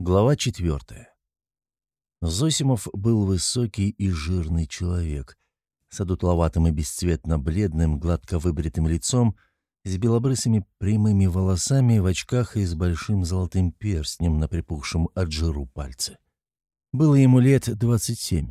Глава четвертая. Зосимов был высокий и жирный человек, с одутловатым и бесцветно бледным, гладко выбритым лицом, с белобрысыми прямыми волосами в очках и с большим золотым перстнем на припухшем от жиру пальце. Было ему лет двадцать семь.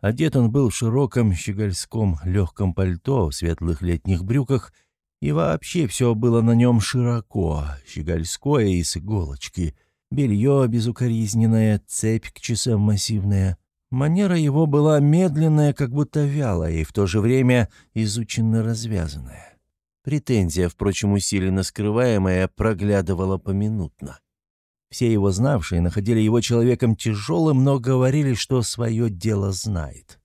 Одет он был в широком щегольском легком пальто, в светлых летних брюках, и вообще все было на нем широко, щегольское и с иголочки — белье безукоризненное, цепь к часам массивная. Манера его была медленная, как будто вялая, и в то же время изученно развязанная. Претензия, впрочем, усиленно скрываемая, проглядывала поминутно. Все его знавшие находили его человеком тяжелым, но говорили, что свое дело знает.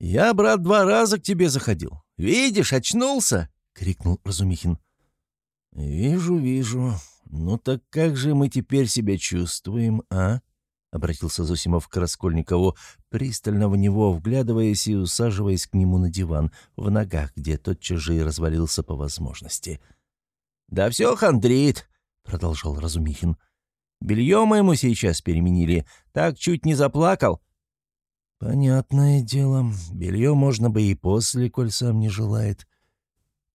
«Я, брат, два раза к тебе заходил. Видишь, очнулся!» — крикнул Разумихин. «Вижу, вижу. «Ну так как же мы теперь себя чувствуем, а?» — обратился Зосимов к Раскольникову, пристально в него вглядываясь и усаживаясь к нему на диван, в ногах, где тотчас же развалился по возможности. «Да все хандрит», — продолжал Разумихин. «Белье мы ему сейчас переменили, так чуть не заплакал». «Понятное дело, белье можно бы и после, коль сам не желает.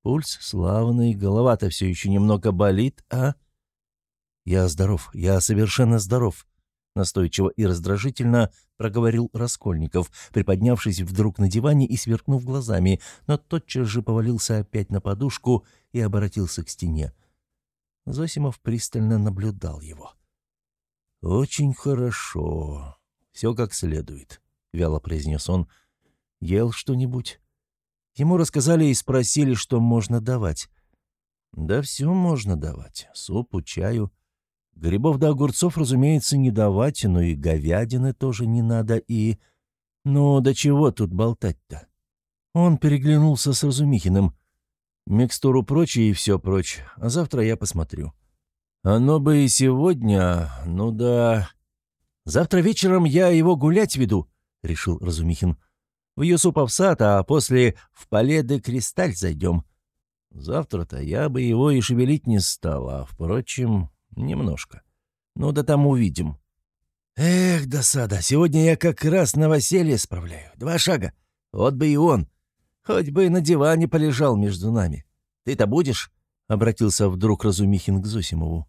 Пульс славный, голова-то все еще немного болит, а?» «Я здоров, я совершенно здоров», — настойчиво и раздражительно проговорил Раскольников, приподнявшись вдруг на диване и сверкнув глазами, но тотчас же повалился опять на подушку и обратился к стене. Зосимов пристально наблюдал его. «Очень хорошо. Все как следует», — вяло произнес он. «Ел что-нибудь?» Ему рассказали и спросили, что можно давать. «Да все можно давать. Супу, чаю». Грибов да огурцов, разумеется, не давать, но и говядины тоже не надо, и... Ну, до чего тут болтать-то? Он переглянулся с Разумихиным. Микстуру прочь и все прочь, а завтра я посмотрю. Оно бы и сегодня, ну да... Завтра вечером я его гулять веду, — решил Разумихин. В Юсупов сад, а после в Пале де Кристаль зайдем. Завтра-то я бы его и шевелить не стал, а, впрочем, Немножко. Ну да там увидим. Эх, досада, сегодня я как раз новоселье справляю. Два шага. Вот бы и он. Хоть бы на диване полежал между нами. Ты-то будешь? Обратился вдруг Разумихин к Зосимову.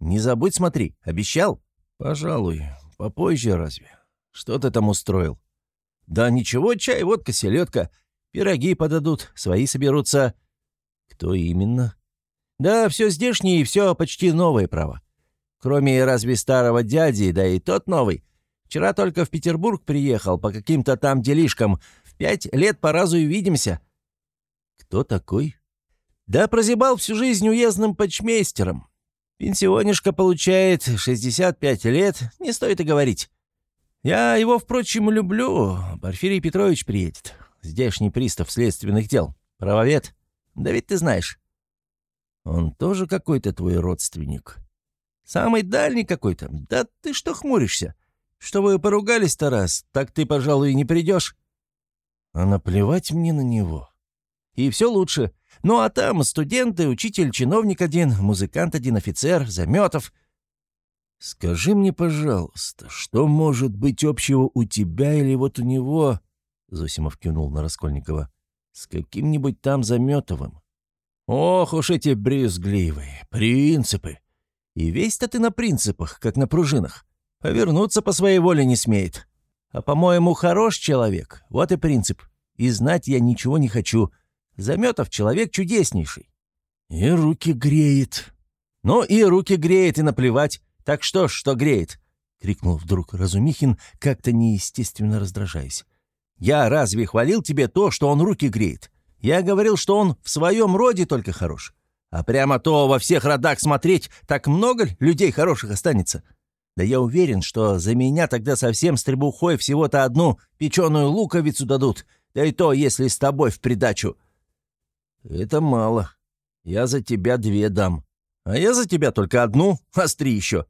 Не забудь смотри, обещал? Пожалуй, попозже разве. Что ты там устроил? Да ничего, чай, водка, селедка. Пироги подадут, свои соберутся. Кто именно? Да, все здешнее и все почти новое, право. Кроме разве старого дяди, да и тот новый. Вчера только в Петербург приехал по каким-то там делишкам. В пять лет по разу и видимся». «Кто такой?» «Да прозябал всю жизнь уездным почмейстером. Пенсионишка получает 65 лет, не стоит и говорить. Я его, впрочем, люблю. Порфирий Петрович приедет. Здешний пристав следственных дел. Правовед. Да ведь ты знаешь». Он тоже какой-то твой родственник. Самый дальний какой-то. Да ты что хмуришься? Что вы поругались-то раз, так ты, пожалуй, и не придешь. А наплевать мне на него. И все лучше. Ну а там студенты, учитель, чиновник один, музыкант один, офицер, Заметов. Скажи мне, пожалуйста, что может быть общего у тебя или вот у него, Зосимов кивнул на Раскольникова, с каким-нибудь там Заметовым? Ох уж эти брюзгливые, принципы. И весь-то ты на принципах, как на пружинах. Повернуться по своей воле не смеет. А, по-моему, хорош человек, вот и принцип. И знать я ничего не хочу. Заметов человек чудеснейший. И руки греет. Ну, и руки греет, и наплевать. Так что ж, что греет? — крикнул вдруг Разумихин, как-то неестественно раздражаясь. «Я разве хвалил тебе то, что он руки греет? Я говорил, что он в своем роде только хорош. А прямо то во всех родах смотреть, так много людей хороших останется. Да я уверен, что за меня тогда совсем с требухой всего-то одну печеную луковицу дадут, да и то, если с тобой в придачу. Это мало. Я за тебя две дам. А я за тебя только одну, остри еще.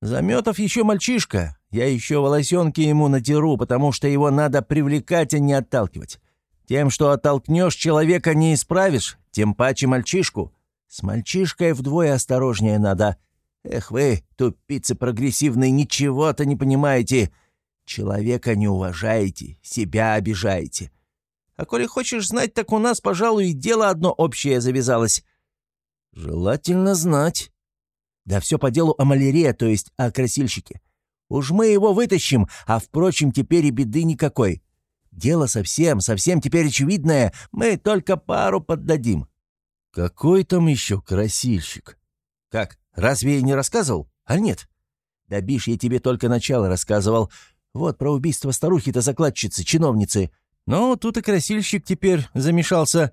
Заметов еще мальчишка. Я еще волосенки ему натеру, потому что его надо привлекать, а не отталкивать. Тем, что оттолкнешь человека, не исправишь, тем паче мальчишку. С мальчишкой вдвое осторожнее надо. Эх вы, тупицы прогрессивные, ничего-то не понимаете. Человека не уважаете, себя обижаете. А коли хочешь знать, так у нас, пожалуй, дело одно общее завязалось. Желательно знать. Да все по делу о маляре, то есть о красильщике. Уж мы его вытащим, а, впрочем, теперь и беды никакой. Дело совсем, совсем теперь очевидное, мы только пару поддадим». «Какой там еще красильщик?» «Как, разве я не рассказывал? А нет?» «Да бишь, я тебе только начало рассказывал. Вот про убийство старухи-то закладчицы, чиновницы. Ну, тут и красильщик теперь замешался».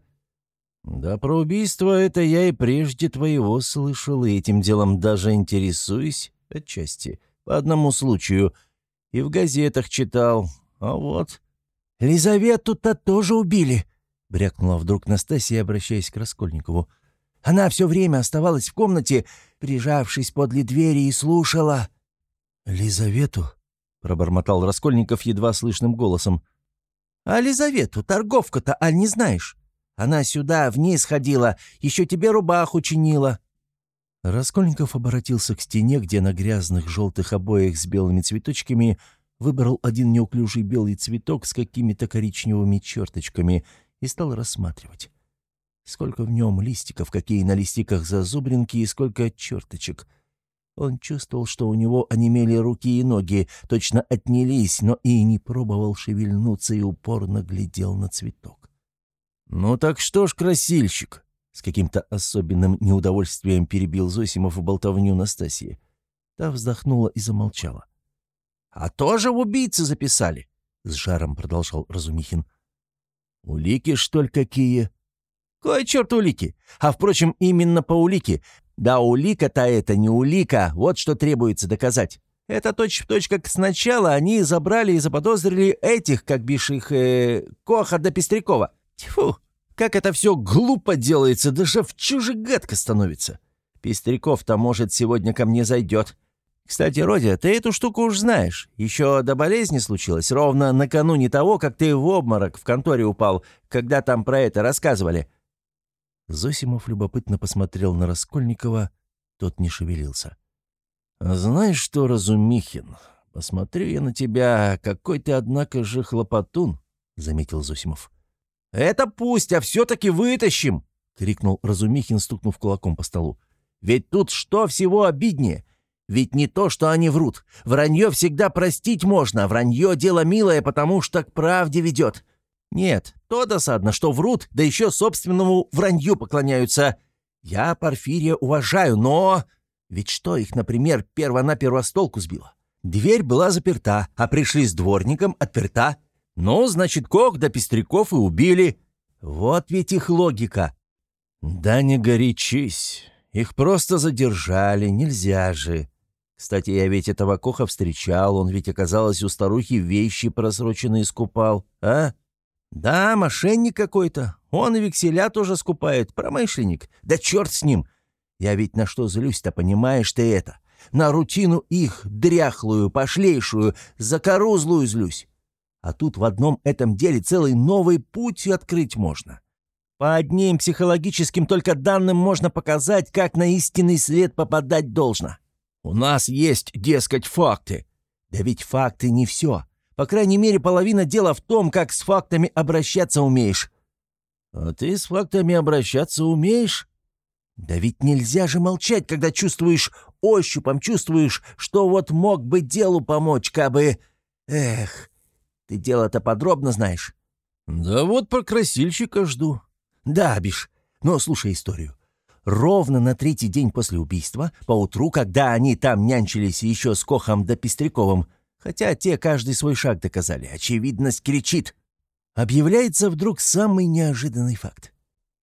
«Да про убийство это я и прежде твоего слышал, и этим делом даже интересуюсь, отчасти, по одному случаю. И в газетах читал. А вот...» «Лизавету-то тоже убили», — брякнула вдруг Настасья, обращаясь к Раскольникову. «Она все время оставалась в комнате, прижавшись подле двери, и слушала». «Лизавету?» — пробормотал Раскольников едва слышным голосом. «А Лизавету, торговка-то, аль не знаешь? Она сюда вниз ходила, еще тебе рубаху чинила». Раскольников обратился к стене, где на грязных желтых обоях с белыми цветочками — выбрал один неуклюжий белый цветок с какими-то коричневыми черточками и стал рассматривать. Сколько в нем листиков, какие на листиках зазубринки и сколько черточек. Он чувствовал, что у него онемели руки и ноги, точно отнялись, но и не пробовал шевельнуться и упорно глядел на цветок. «Ну так что ж, красильщик!» С каким-то особенным неудовольствием перебил Зосимов болтовню Настасьи. Та вздохнула и замолчала. — а тоже убийцы записали», — с жаром продолжал Разумихин. «Улики, что ли, какие?» «Кой черт улики? А, впрочем, именно по улике. Да улика-то это не улика, вот что требуется доказать. Это точь-в-точь, точь, как сначала они забрали и заподозрили этих, как бишь э, Коха да Пестрякова. Тьфу, как это все глупо делается, даже в чуже гадко становится. Пестряков-то, может, сегодня ко мне зайдет. Кстати, Родя, ты эту штуку уж знаешь. Еще до болезни случилось, ровно накануне того, как ты в обморок в конторе упал, когда там про это рассказывали». Зосимов любопытно посмотрел на Раскольникова, тот не шевелился. «Знаешь что, Разумихин, посмотрю я на тебя, какой ты, однако же, хлопотун», — заметил Зосимов. «Это пусть, а все-таки вытащим!» — крикнул Разумихин, стукнув кулаком по столу. «Ведь тут что всего обиднее? Ведь не то, что они врут. Вранье всегда простить можно. Вранье — дело милое, потому что к правде ведет. Нет, то досадно, что врут, да еще собственному вранью поклоняются. Я Порфирия уважаю, но... Ведь что их, например, перво-наперво с толку сбило? Дверь была заперта, а пришли с дворником, отперта. Ну, значит, Кок да Пестряков и убили. Вот ведь их логика. Да не горячись. Их просто задержали, нельзя же. Кстати, я ведь этого Коха встречал, он ведь, оказалось, у старухи вещи просроченные скупал, а? Да, мошенник какой-то. Он и векселя тоже скупает, промышленник. Да черт с ним! Я ведь на что злюсь-то, понимаешь ты это? На рутину их, дряхлую, пошлейшую, закорузлую злюсь. А тут в одном этом деле целый новый путь открыть можно. По одним психологическим только данным можно показать, как на истинный след попадать должно. У нас есть, дескать, факты. Да ведь факты не все. По крайней мере, половина дела в том, как с фактами обращаться умеешь. А ты с фактами обращаться умеешь? Да ведь нельзя же молчать, когда чувствуешь, ощупом чувствуешь, что вот мог бы делу помочь, кабы... Эх, ты дело-то подробно знаешь? Да вот про красильщика жду. Да, Биш, но слушай историю. Ровно на третий день после убийства, поутру, когда они там нянчились еще с Кохом да Пестряковым, хотя те каждый свой шаг доказали, очевидность кричит, объявляется вдруг самый неожиданный факт.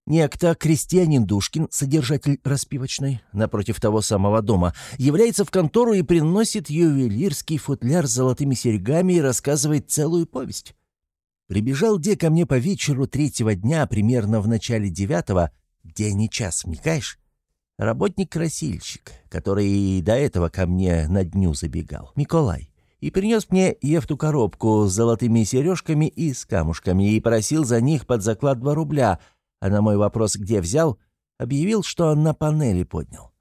Некто крестьянин Душкин, содержатель распивочной, напротив того самого дома, является в контору и приносит ювелирский футляр с золотыми серьгами и рассказывает целую повесть. Прибежал Де ко мне по вечеру третьего дня, примерно в начале девятого, День и час, вникаешь? Работник-красильщик, который до этого ко мне на дню забегал, Миколай, и принес мне Евту коробку с золотыми сережками и с камушками и просил за них под заклад два рубля, а на мой вопрос, где взял, объявил, что на панели поднял.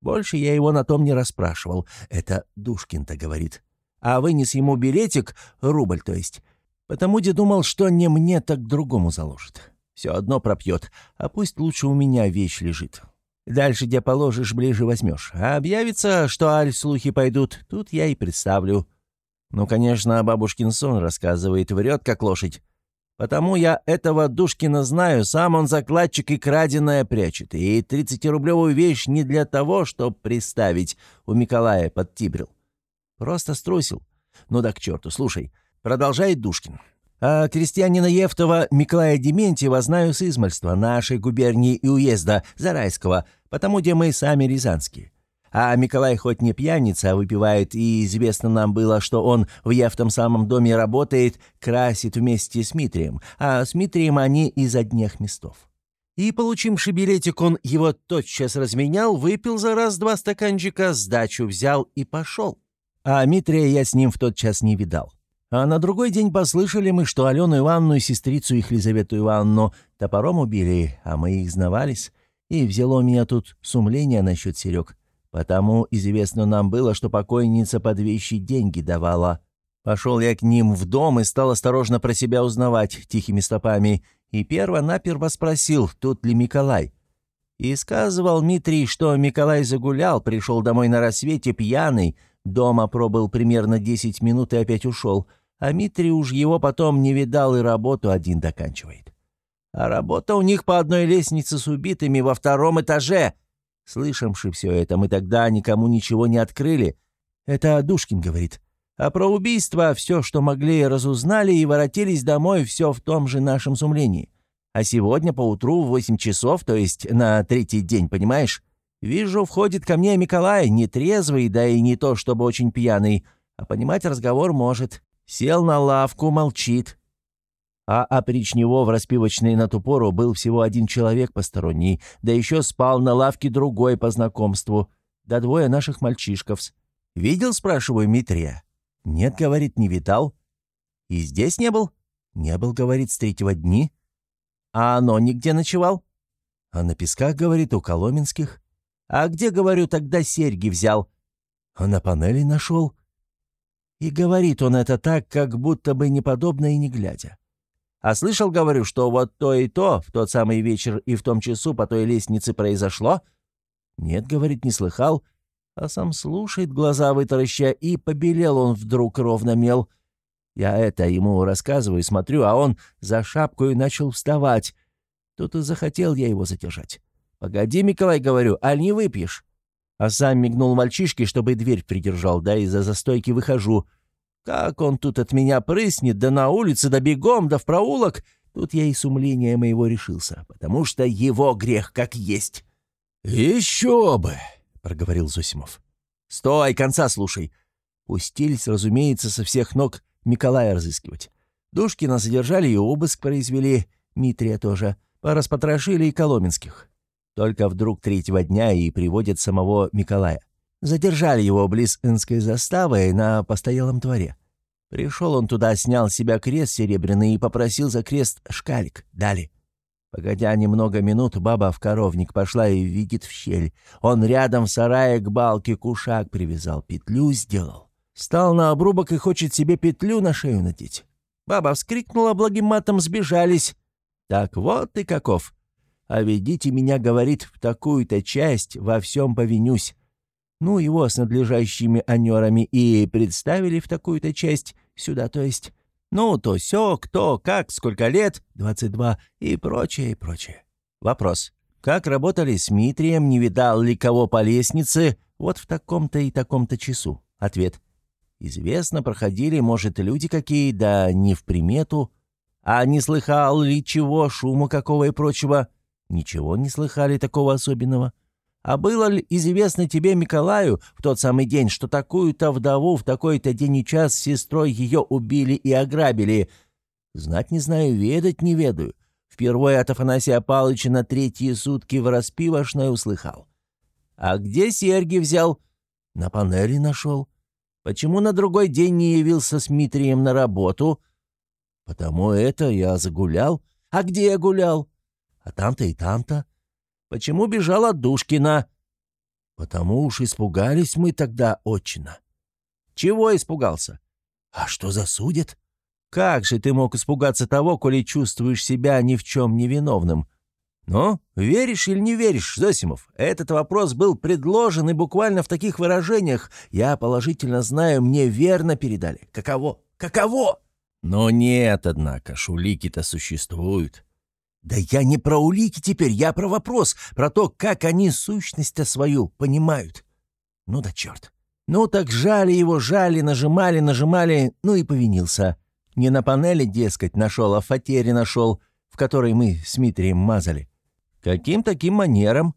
Больше я его на том не расспрашивал. Это Душкин-то говорит. А вынес ему билетик, рубль то есть. Потому где думал, что не мне, так другому заложит. Все одно пропьет, а пусть лучше у меня вещь лежит. Дальше, где положишь, ближе возьмешь. А объявится, что аль слухи пойдут, тут я и представлю. Ну, конечно, бабушкин сон рассказывает, врет, как лошадь. Потому я этого Душкина знаю, сам он закладчик и краденое прячет. И 30-рублевую вещь не для того, чтобы приставить у Николая под Тибрил. Просто струсил. Ну да к черту, слушай, продолжает Душкин. А крестьянина Евтова Миколая Дементьева знаю с измальства нашей губернии и уезда, Зарайского, потому где мы сами рязанские. А Миколай хоть не пьяница, а выпивает, и известно нам было, что он в Евтом самом доме работает, красит вместе с Митрием, а с Митрием они из одних местов. И, получивший билетик, он его тотчас разменял, выпил за раз два стаканчика, сдачу взял и пошел. А Митрия я с ним в тот час не видал. А на другой день послышали мы, что Алену Ивановну и сестрицу их Лизавету Ивановну топором убили, а мы их знавались. И взяло меня тут сумление насчет Серег. Потому известно нам было, что покойница под вещи деньги давала. Пошел я к ним в дом и стал осторожно про себя узнавать тихими стопами. И перво-наперво спросил, тут ли Николай. И сказывал Митрий, что Николай загулял, пришел домой на рассвете пьяный, дома пробыл примерно десять минут и опять ушел — а Митрий уж его потом не видал и работу один доканчивает. А работа у них по одной лестнице с убитыми во втором этаже. Слышавши все это, мы тогда никому ничего не открыли. Это Душкин говорит. А про убийство все, что могли, разузнали и воротились домой все в том же нашем сумлении. А сегодня поутру в восемь часов, то есть на третий день, понимаешь, вижу, входит ко мне Николай, нетрезвый, да и не то чтобы очень пьяный, а понимать разговор может. Сел на лавку, молчит. А опричь него в распивочной на ту пору был всего один человек посторонний, да еще спал на лавке другой по знакомству, да двое наших мальчишков. «Видел?» — спрашиваю Митрия. «Нет», — говорит, — «не видал». «И здесь не был?» «Не был», — говорит, — «с третьего дни». «А оно нигде ночевал?» «А на песках», — говорит, — «у Коломенских». «А где, говорю, тогда серьги взял?» «А на панели нашел». И говорит он это так, как будто бы неподобно и не глядя. А слышал, говорю, что вот то и то в тот самый вечер и в том часу по той лестнице произошло? Нет, говорит, не слыхал. А сам слушает, глаза вытараща, и побелел он вдруг ровно мел. Я это ему рассказываю, смотрю, а он за шапку и начал вставать. Тут и захотел я его задержать. «Погоди, Николай, говорю, аль не выпьешь?» А сам мигнул мальчишке, чтобы дверь придержал, да из-за застойки выхожу. Как он тут от меня прыснет, да на улице, да бегом, да в проулок. Тут я и с умления моего решился, потому что его грех как есть. «Еще бы!» — проговорил Зосимов. «Стой, конца слушай!» Пустились, разумеется, со всех ног Николая разыскивать. Душкина задержали и обыск произвели, Митрия тоже. Пораспотрошили и Коломенских. Только вдруг третьего дня и приводят самого Николая. Задержали его близ Инской заставы на постоялом дворе. Пришел он туда, снял с себя крест серебряный и попросил за крест шкалик. Дали. Погодя немного минут, баба в коровник пошла и видит в щель. Он рядом в сарае к балке кушак привязал, петлю сделал. Стал на обрубок и хочет себе петлю на шею надеть. Баба вскрикнула благим матом, сбежались. Так вот ты каков. А ведите меня, говорит, в такую-то часть, во всем повинюсь. Ну, его с надлежащими анерами и представили в такую-то часть, сюда, то есть. Ну, то все, кто, как, сколько лет, 22 и прочее, и прочее. Вопрос. Как работали с Митрием, не видал ли кого по лестнице, вот в таком-то и таком-то часу? Ответ. Известно, проходили, может, люди какие, да не в примету. А не слыхал ли чего, шума какого и прочего? Ничего не слыхали такого особенного. А было ли известно тебе, Николаю, в тот самый день, что такую-то вдову в такой-то день и час с сестрой ее убили и ограбили? Знать не знаю, ведать не ведаю. Впервые от Афанасия Павловича на третьи сутки в распивошной услыхал. А где серьги взял? На панели нашел. Почему на другой день не явился с Митрием на работу? Потому это я загулял. А где я гулял? А там-то и там-то. Почему бежал от Душкина? Потому уж испугались мы тогда отчина. Чего испугался? А что засудят? Как же ты мог испугаться того, коли чувствуешь себя ни в чем невиновным? Ну, веришь или не веришь, Зосимов? Этот вопрос был предложен и буквально в таких выражениях. Я положительно знаю, мне верно передали. Каково? Каково? Но нет, однако, шулики-то существуют. Да я не про улики теперь, я про вопрос, про то, как они сущность-то свою понимают. Ну да черт. Ну так жали его, жали, нажимали, нажимали, ну и повинился. Не на панели, дескать, нашел, а в фатере нашел, в которой мы с Митрием мазали. Каким таким манером?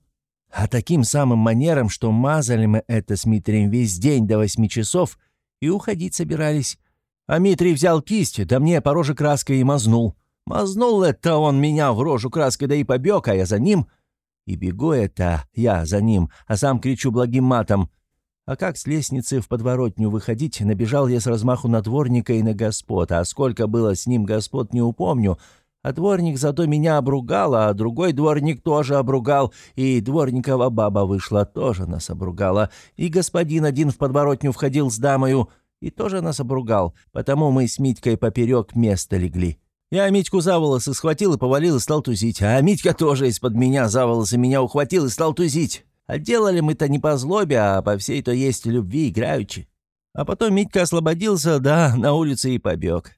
А таким самым манером, что мазали мы это с Митрием весь день до восьми часов и уходить собирались. А Митрий взял кисть, да мне по роже краской и мазнул. Мазнул это он меня в рожу краской, да и побег, а я за ним. И бегу это я за ним, а сам кричу благим матом. А как с лестницы в подворотню выходить, набежал я с размаху на дворника и на господ, а сколько было с ним господ, не упомню. А дворник зато меня обругал, а другой дворник тоже обругал, и дворникова баба вышла, тоже нас обругала, и господин один в подворотню входил с дамою, и тоже нас обругал, потому мы с Митькой поперек места легли. Я Митьку за волосы схватил и повалил и стал тузить, а Митька тоже из-под меня за волосы меня ухватил и стал тузить. А делали мы-то не по злобе, а по всей то есть любви играючи. А потом Митька освободился, да, на улице и побег.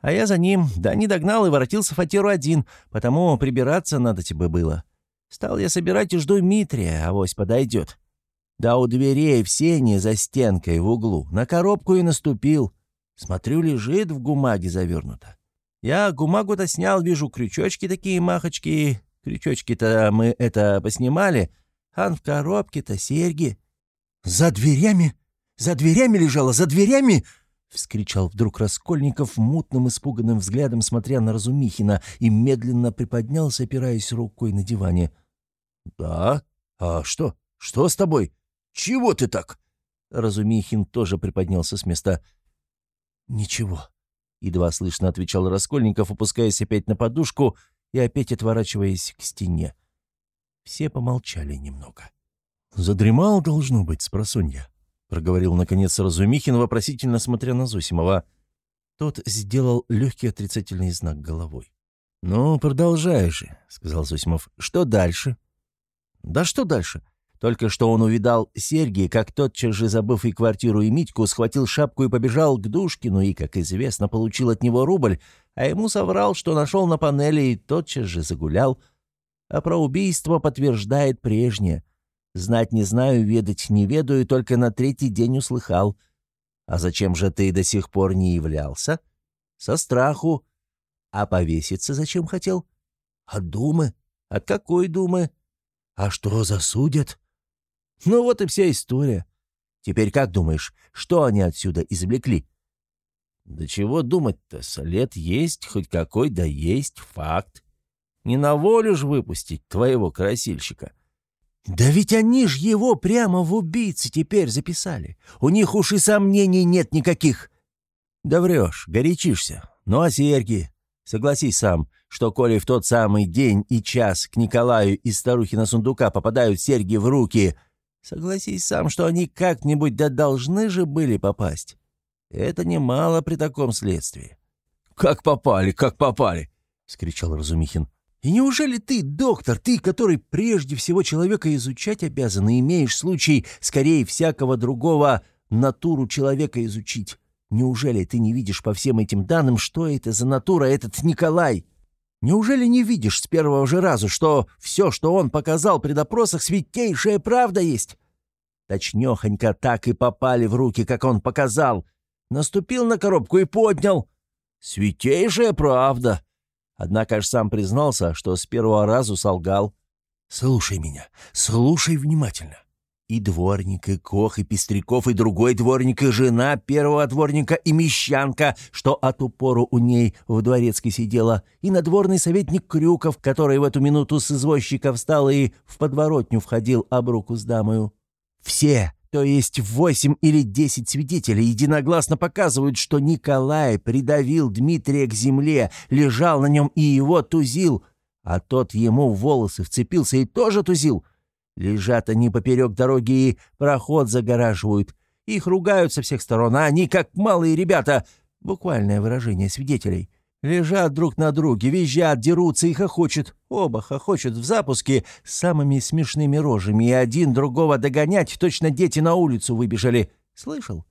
А я за ним, да не догнал и воротился в фатеру один, потому прибираться надо тебе было. Стал я собирать и жду Митрия, авось подойдет. Да у дверей в сене за стенкой в углу на коробку и наступил. Смотрю, лежит в гумаге завернуто. Я гумагу-то снял, вижу крючочки такие махочки. Крючочки-то мы это поснимали, а в коробке-то серьги. «За дверями? За дверями лежала, за дверями!» — вскричал вдруг Раскольников мутным испуганным взглядом, смотря на Разумихина, и медленно приподнялся, опираясь рукой на диване. «Да? А что? Что с тобой? Чего ты так?» Разумихин тоже приподнялся с места. «Ничего», — едва слышно отвечал Раскольников, опускаясь опять на подушку и опять отворачиваясь к стене. Все помолчали немного. «Задремал, должно быть, спросонья», проговорил, наконец, Разумихин, вопросительно смотря на Зосимова. Тот сделал легкий отрицательный знак головой. «Ну, продолжай же», — сказал Зосимов. «Что дальше?» «Да что дальше? Только что он увидал серьги, как тотчас же, забыв и квартиру, и Митьку, схватил шапку и побежал к Душкину, и, как известно, получил от него рубль, а ему соврал, что нашел на панели, и тотчас же загулял. А про убийство подтверждает прежнее. Знать не знаю, ведать не ведаю, только на третий день услыхал. А зачем же ты до сих пор не являлся? Со страху. А повеситься зачем хотел? От думы. От какой думы? А что засудят? Ну вот и вся история. Теперь как думаешь, что они отсюда извлекли? Да чего думать-то, след есть, хоть какой, да есть, факт. Не на волю ж выпустить твоего красильщика. «Да ведь они ж его прямо в убийцы теперь записали. У них уж и сомнений нет никаких». «Да врешь, горячишься. Ну а серьги? Согласись сам, что коли в тот самый день и час к Николаю из старухина сундука попадают серьги в руки, согласись сам, что они как-нибудь да должны же были попасть. Это немало при таком следствии». «Как попали, как попали!» — скричал Разумихин. И неужели ты, доктор, ты, который прежде всего человека изучать обязан, и имеешь случай, скорее всякого другого, натуру человека изучить? Неужели ты не видишь по всем этим данным, что это за натура этот Николай? Неужели не видишь с первого же раза, что все, что он показал при допросах, святейшая правда есть? Точнёхонько так и попали в руки, как он показал. Наступил на коробку и поднял. Святейшая правда. Однако аж сам признался, что с первого разу солгал. «Слушай меня, слушай внимательно. И дворник, и кох, и пестряков, и другой дворник, и жена первого дворника, и мещанка, что от упору у ней в дворецкой сидела, и надворный советник Крюков, который в эту минуту с извозчика встал и в подворотню входил об руку с дамою. Все то есть восемь или десять свидетелей единогласно показывают, что Николай придавил Дмитрия к земле, лежал на нем и его тузил, а тот ему волосы вцепился и тоже тузил. Лежат они поперек дороги и проход загораживают. Их ругают со всех сторон, а они, как малые ребята, буквальное выражение свидетелей, лежат друг на друге, визжат, дерутся и хохочут. Оба хохочут в запуске с самыми смешными рожами, и один другого догонять, точно дети на улицу выбежали. Слышал?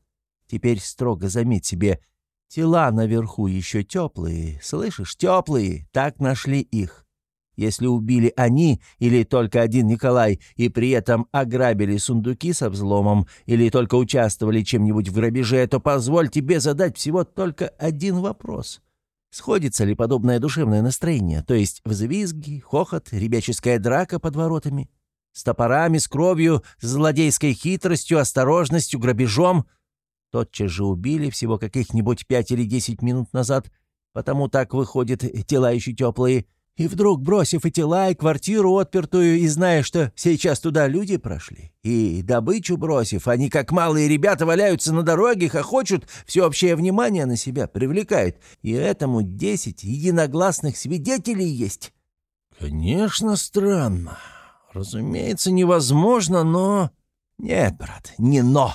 Теперь строго заметь себе, тела наверху еще теплые, слышишь, теплые, так нашли их. Если убили они или только один Николай и при этом ограбили сундуки со взломом или только участвовали чем-нибудь в грабеже, то позволь тебе задать всего только один вопрос. Сходится ли подобное душевное настроение, то есть взвизги, хохот, ребяческая драка под воротами? С топорами, с кровью, с злодейской хитростью, осторожностью, грабежом? Тотчас же убили всего каких-нибудь пять или десять минут назад, потому так выходят тела еще теплые – и вдруг, бросив и тела, и квартиру отпертую, и зная, что сейчас туда люди прошли, и добычу бросив, они, как малые ребята, валяются на дороге, хохочут, всеобщее внимание на себя привлекают, и этому десять единогласных свидетелей есть. Конечно, странно. Разумеется, невозможно, но... Нет, брат, не но.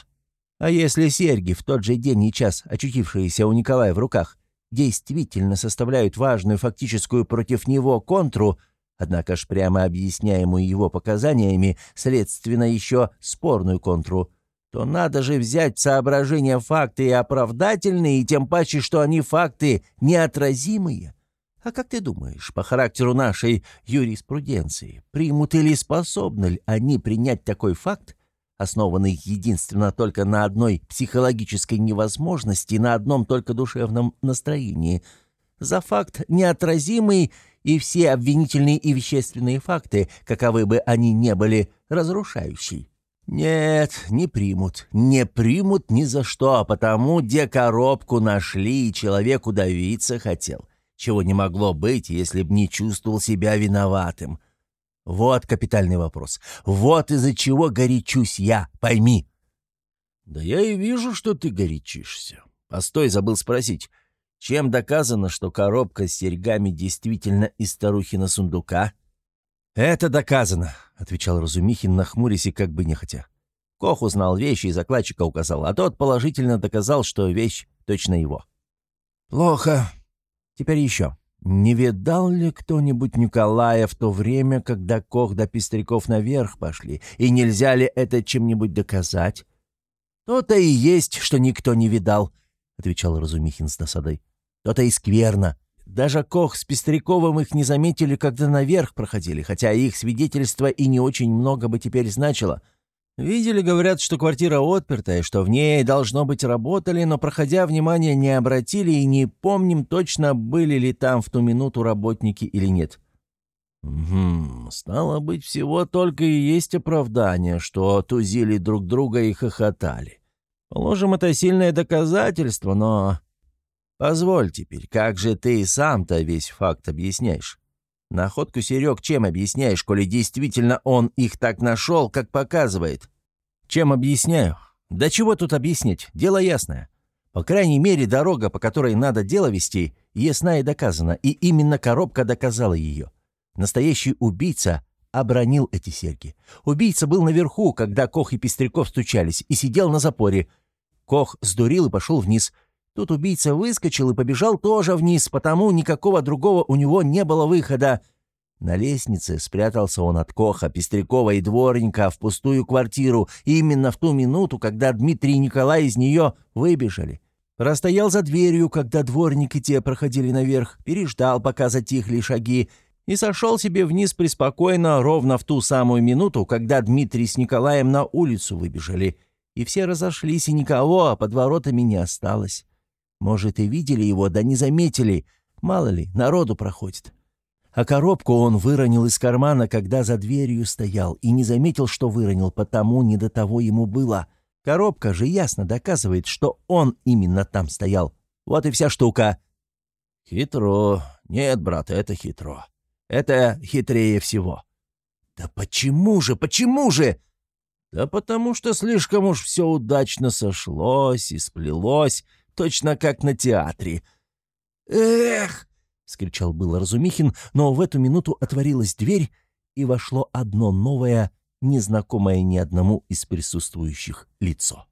А если серьги в тот же день и час, очутившиеся у Николая в руках, действительно составляют важную фактическую против него контру, однако ж прямо объясняемую его показаниями, следственно еще спорную контру, то надо же взять соображения факты и оправдательные, и тем паче, что они факты неотразимые. А как ты думаешь, по характеру нашей юриспруденции, примут или способны ли они принять такой факт, основанный единственно только на одной психологической невозможности, на одном только душевном настроении. За факт неотразимый, и все обвинительные и вещественные факты, каковы бы они не были, разрушающий. Нет, не примут, не примут ни за что, а потому где коробку нашли, и человек удавиться хотел, чего не могло быть, если б не чувствовал себя виноватым. Вот капитальный вопрос. Вот из-за чего горячусь я, пойми. Да я и вижу, что ты горячишься. Постой, забыл спросить. Чем доказано, что коробка с серьгами действительно из старухина сундука? Это доказано, отвечал Разумихин, нахмурясь и как бы нехотя. Кох узнал вещи и закладчика указал, а тот положительно доказал, что вещь точно его. Плохо. Теперь еще. Не видал ли кто-нибудь Николая в то время, когда Кох да Пестряков наверх пошли, и нельзя ли это чем-нибудь доказать? «То-то и есть, что никто не видал», — отвечал Разумихин с досадой. «То-то и скверно. Даже Кох с Пестряковым их не заметили, когда наверх проходили, хотя их свидетельство и не очень много бы теперь значило. Видели, говорят, что квартира отпертая, что в ней, должно быть, работали, но, проходя, внимания не обратили и не помним точно, были ли там в ту минуту работники или нет. «Угу, стало быть, всего только и есть оправдание, что тузили друг друга и хохотали. Положим, это сильное доказательство, но... Позволь теперь, как же ты сам-то весь факт объясняешь? Находку Серег чем объясняешь, коли действительно он их так нашел, как показывает? Чем объясняю? Да чего тут объяснить? Дело ясное. По крайней мере, дорога, по которой надо дело вести, ясна и доказана, и именно коробка доказала ее. Настоящий убийца обронил эти серьги. Убийца был наверху, когда Кох и Пестряков стучались, и сидел на запоре. Кох сдурил и пошел вниз — Тут убийца выскочил и побежал тоже вниз, потому никакого другого у него не было выхода. На лестнице спрятался он от Коха, Пестрякова и дворника в пустую квартиру именно в ту минуту, когда Дмитрий и Николай из нее выбежали. Простоял за дверью, когда дворник и те проходили наверх, переждал, пока затихли шаги, и сошел себе вниз преспокойно ровно в ту самую минуту, когда Дмитрий с Николаем на улицу выбежали. И все разошлись, и никого, а под воротами не осталось. Может, и видели его, да не заметили. Мало ли, народу проходит. А коробку он выронил из кармана, когда за дверью стоял, и не заметил, что выронил, потому не до того ему было. Коробка же ясно доказывает, что он именно там стоял. Вот и вся штука. Хитро. Нет, брат, это хитро. Это хитрее всего. Да почему же, почему же? Да потому что слишком уж все удачно сошлось и сплелось, точно как на театре». «Эх!» — скричал было Разумихин, но в эту минуту отворилась дверь, и вошло одно новое, незнакомое ни одному из присутствующих лицо.